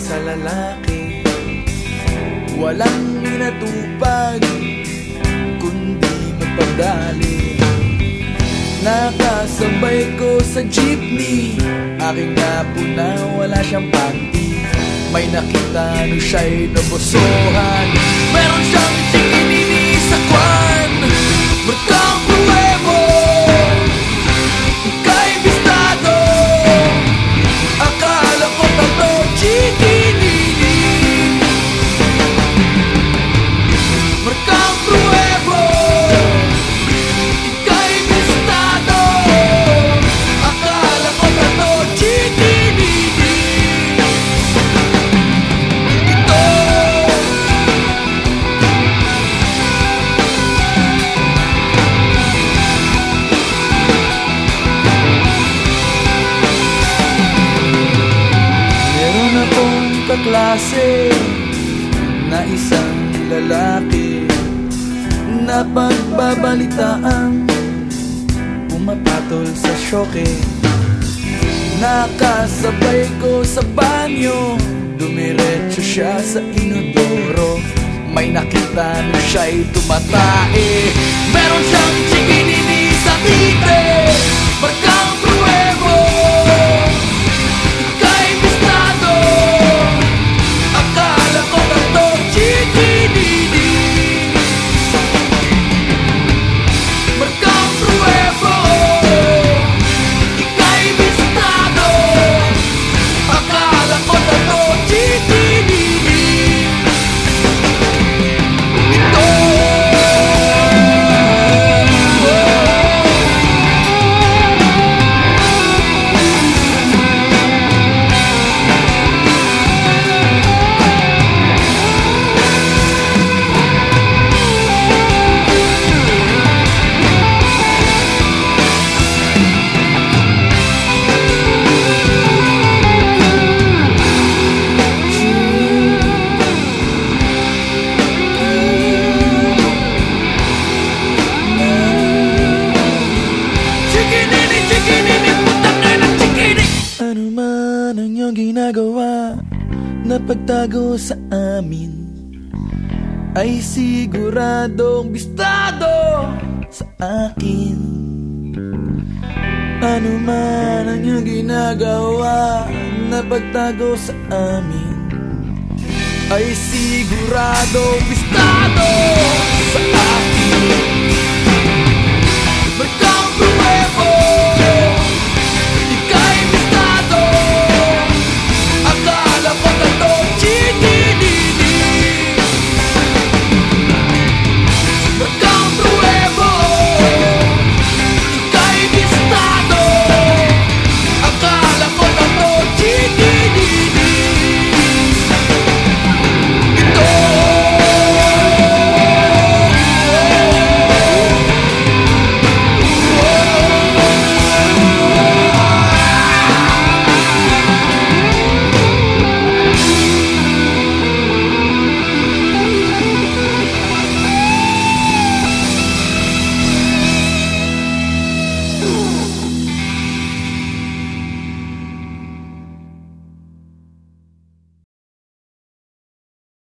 sa lalaki. Walang inatupag Kundi magpadali Nakasabay ko sa jeepney. Aking napo na wala siyang panty May nakita no siya'y nabosohan kaklase na isang lalaki. Na pagbabalitaan pumapatol sa syoke. Nakasabay ko sa banyo Dumiretso siya sa inodoro. May nakita na siya'y tumatae. Meron siyang ang ginagawa Na pagtago sa amin? Ay siguradong bistado sa akin. Ano man ang iyong ginagawa Na pagtago sa amin? Ay siguradong bistado sa akin